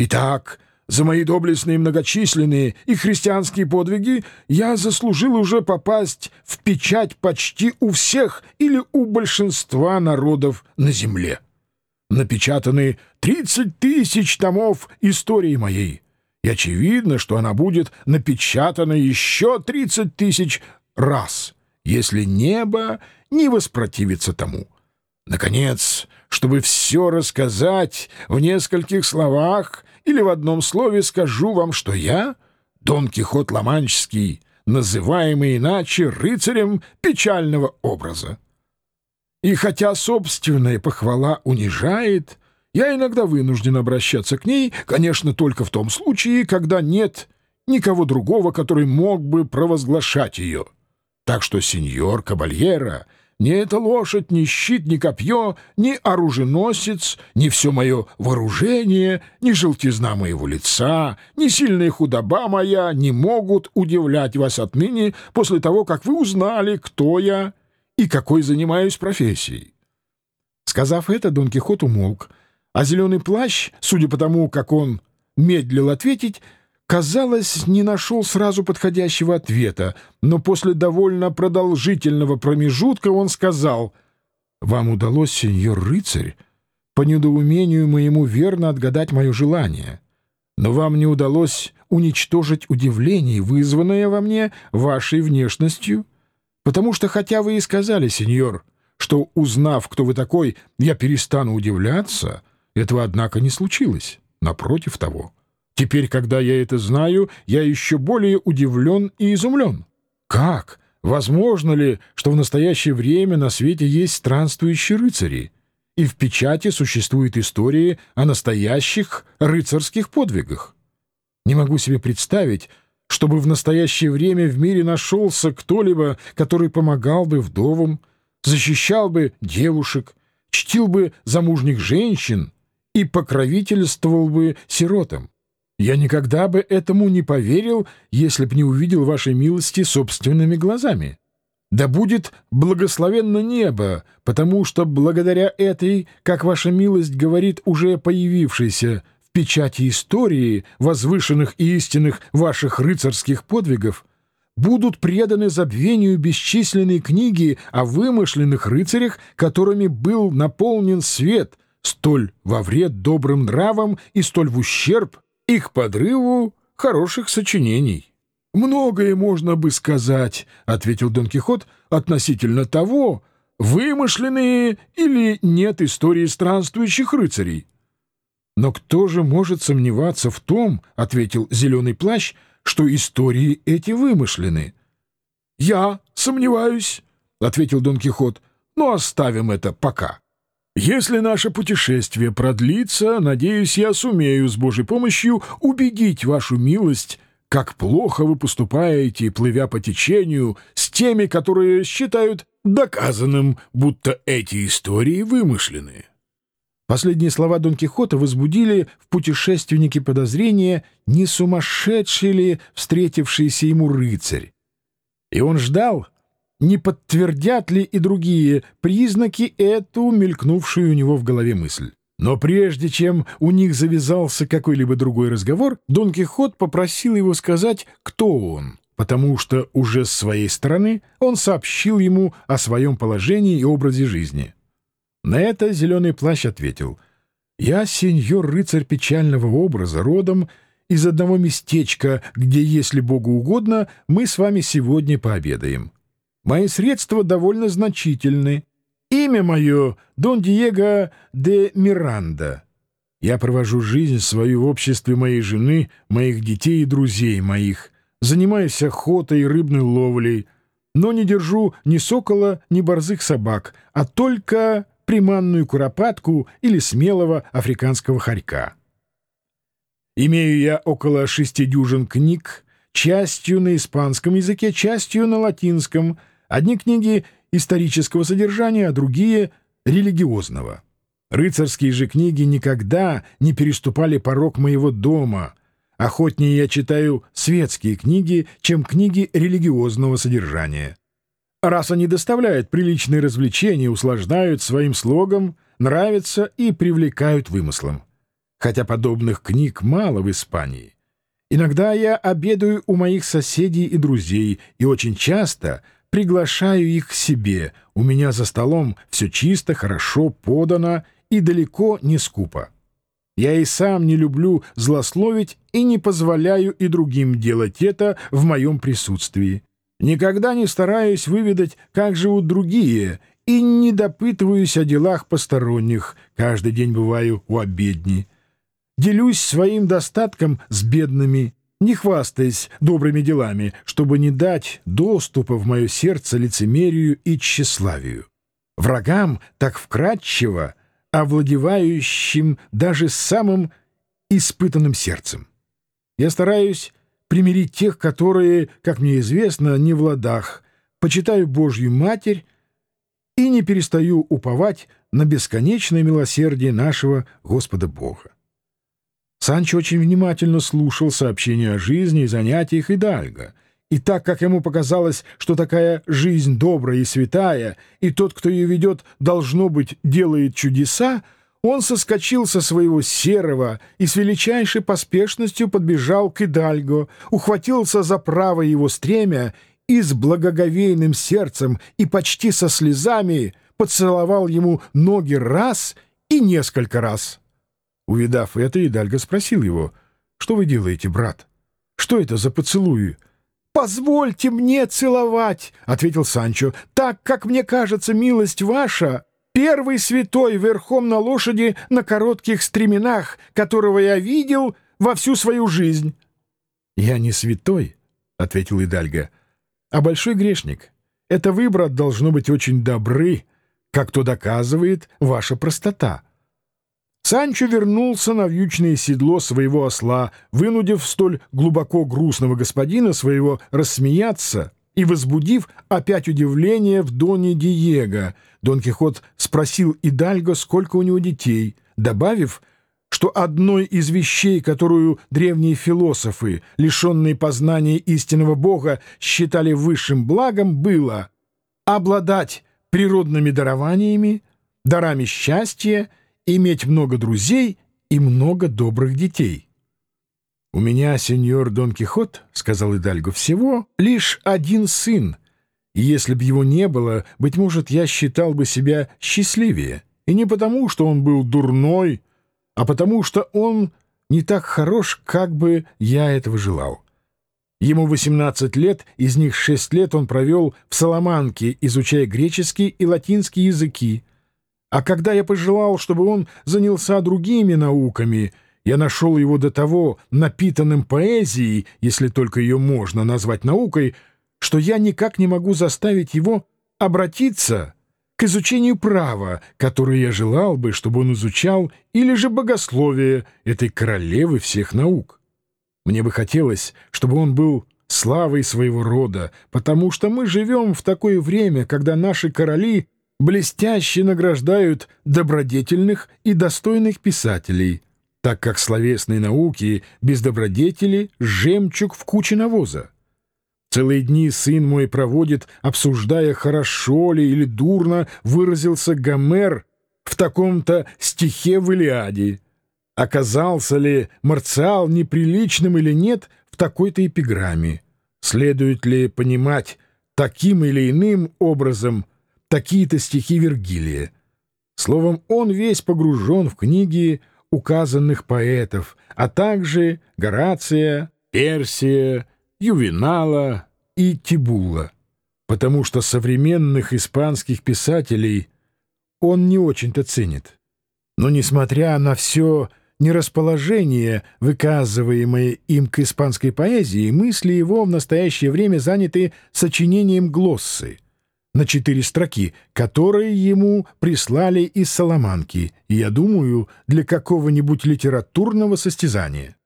Итак, за мои доблестные многочисленные и христианские подвиги я заслужил уже попасть в печать почти у всех или у большинства народов на земле. Напечатаны 30 тысяч томов истории моей, и очевидно, что она будет напечатана еще 30 тысяч раз, если небо не воспротивится тому. Наконец, чтобы все рассказать в нескольких словах или в одном слове скажу вам, что я, Дон Кихот Ламанческий, называемый иначе рыцарем печального образа. И хотя собственная похвала унижает, я иногда вынужден обращаться к ней, конечно, только в том случае, когда нет никого другого, который мог бы провозглашать ее. Так что, сеньор Кабальера, ни эта лошадь, ни щит, ни копье, ни оруженосец, ни все мое вооружение, ни желтизна моего лица, ни сильная худоба моя не могут удивлять вас отныне после того, как вы узнали, кто я и какой занимаюсь профессией. Сказав это, Дон Кихот умолк, а зеленый плащ, судя по тому, как он медлил ответить, казалось, не нашел сразу подходящего ответа, но после довольно продолжительного промежутка он сказал, «Вам удалось, сеньор рыцарь, по недоумению моему верно отгадать мое желание, но вам не удалось уничтожить удивление, вызванное во мне вашей внешностью, потому что хотя вы и сказали, сеньор, что, узнав, кто вы такой, я перестану удивляться, этого, однако, не случилось, напротив того». Теперь, когда я это знаю, я еще более удивлен и изумлен. Как? Возможно ли, что в настоящее время на свете есть странствующие рыцари? И в печати существуют истории о настоящих рыцарских подвигах? Не могу себе представить, чтобы в настоящее время в мире нашелся кто-либо, который помогал бы вдовам, защищал бы девушек, чтил бы замужних женщин и покровительствовал бы сиротам. Я никогда бы этому не поверил, если б не увидел вашей милости собственными глазами. Да будет благословенно небо, потому что благодаря этой, как ваша милость говорит, уже появившейся в печати истории возвышенных и истинных ваших рыцарских подвигов, будут преданы забвению бесчисленные книги о вымышленных рыцарях, которыми был наполнен свет, столь во вред добрым нравам и столь в ущерб и к подрыву хороших сочинений. «Многое можно бы сказать», — ответил Дон Кихот, — «относительно того, вымышленные или нет истории странствующих рыцарей». «Но кто же может сомневаться в том, — ответил Зеленый Плащ, — что истории эти вымышлены?» «Я сомневаюсь», — ответил Дон Кихот, — «но оставим это пока». Если наше путешествие продлится, надеюсь, я сумею с Божьей помощью убедить вашу милость, как плохо вы поступаете, плывя по течению, с теми, которые считают доказанным, будто эти истории вымышлены. Последние слова Дон Кихота возбудили в путешественнике подозрение, не сумасшедший ли встретившийся ему рыцарь. И он ждал, не подтвердят ли и другие признаки эту мелькнувшую у него в голове мысль. Но прежде чем у них завязался какой-либо другой разговор, Дон Кихот попросил его сказать, кто он, потому что уже с своей стороны он сообщил ему о своем положении и образе жизни. На это зеленый плащ ответил, «Я сеньор-рыцарь печального образа, родом из одного местечка, где, если Богу угодно, мы с вами сегодня пообедаем». Мои средства довольно значительны. Имя мое — Дон Диего де Миранда. Я провожу жизнь свою в обществе моей жены, моих детей и друзей моих, занимаюсь охотой и рыбной ловлей, но не держу ни сокола, ни борзых собак, а только приманную куропатку или смелого африканского хорька. Имею я около шести дюжин книг, частью на испанском языке, частью на латинском — Одни книги исторического содержания, а другие — религиозного. Рыцарские же книги никогда не переступали порог моего дома. Охотнее я читаю светские книги, чем книги религиозного содержания. Раз они доставляют приличные развлечения, услаждают своим слогом, нравятся и привлекают вымыслом. хотя подобных книг мало в Испании. Иногда я обедаю у моих соседей и друзей, и очень часто приглашаю их к себе. У меня за столом все чисто, хорошо подано и далеко не скупо. Я и сам не люблю злословить и не позволяю и другим делать это в моем присутствии. Никогда не стараюсь выведать, как живут другие, и не допытываюсь о делах посторонних. Каждый день бываю у обедни. Делюсь своим достатком с бедными, не хвастаясь добрыми делами, чтобы не дать доступа в мое сердце лицемерию и тщеславию. Врагам так вкратчиво овладевающим даже самым испытанным сердцем. Я стараюсь примирить тех, которые, как мне известно, не в ладах, почитаю Божью Матерь и не перестаю уповать на бесконечное милосердие нашего Господа Бога. Санчо очень внимательно слушал сообщения о жизни и занятиях Идальго — и так как ему показалось, что такая жизнь добрая и святая, и тот, кто ее ведет, должно быть, делает чудеса, он соскочил со своего серого и с величайшей поспешностью подбежал к Идальго, ухватился за правое его стремя и с благоговейным сердцем и почти со слезами поцеловал ему ноги раз и несколько раз. Увидав это, Идальго спросил его, «Что вы делаете, брат? Что это за поцелуи?» «Позвольте мне целовать», — ответил Санчо, — «так как мне кажется, милость ваша, первый святой верхом на лошади на коротких стременах, которого я видел во всю свою жизнь». «Я не святой», — ответил Идальго, — «а большой грешник. Это вы, брат, должно быть очень добры, как то доказывает ваша простота». Санчо вернулся на вьючное седло своего осла, вынудив столь глубоко грустного господина своего рассмеяться и возбудив опять удивление в Доне Диего. Дон Кихот спросил Идальго, сколько у него детей, добавив, что одной из вещей, которую древние философы, лишенные познания истинного Бога, считали высшим благом, было обладать природными дарованиями, дарами счастья иметь много друзей и много добрых детей. «У меня, сеньор Дон Кихот, — сказал Идальго, — всего лишь один сын, и если б его не было, быть может, я считал бы себя счастливее, и не потому, что он был дурной, а потому, что он не так хорош, как бы я этого желал. Ему 18 лет, из них 6 лет он провел в Соломанке, изучая греческий и латинский языки, а когда я пожелал, чтобы он занялся другими науками, я нашел его до того напитанным поэзией, если только ее можно назвать наукой, что я никак не могу заставить его обратиться к изучению права, которое я желал бы, чтобы он изучал, или же богословие этой королевы всех наук. Мне бы хотелось, чтобы он был славой своего рода, потому что мы живем в такое время, когда наши короли — блестяще награждают добродетельных и достойных писателей, так как словесные науки без добродетели — жемчуг в куче навоза. Целые дни сын мой проводит, обсуждая, хорошо ли или дурно выразился Гомер в таком-то стихе в Илиаде, оказался ли Марциал неприличным или нет в такой-то эпиграмме, следует ли понимать таким или иным образом — такие-то стихи Вергилия. Словом, он весь погружен в книги указанных поэтов, а также Горация, Персия, Ювенала и Тибула, потому что современных испанских писателей он не очень-то ценит. Но, несмотря на все нерасположение, выказываемое им к испанской поэзии, мысли его в настоящее время заняты сочинением глоссы — на четыре строки, которые ему прислали из Соломанки, я думаю, для какого-нибудь литературного состязания.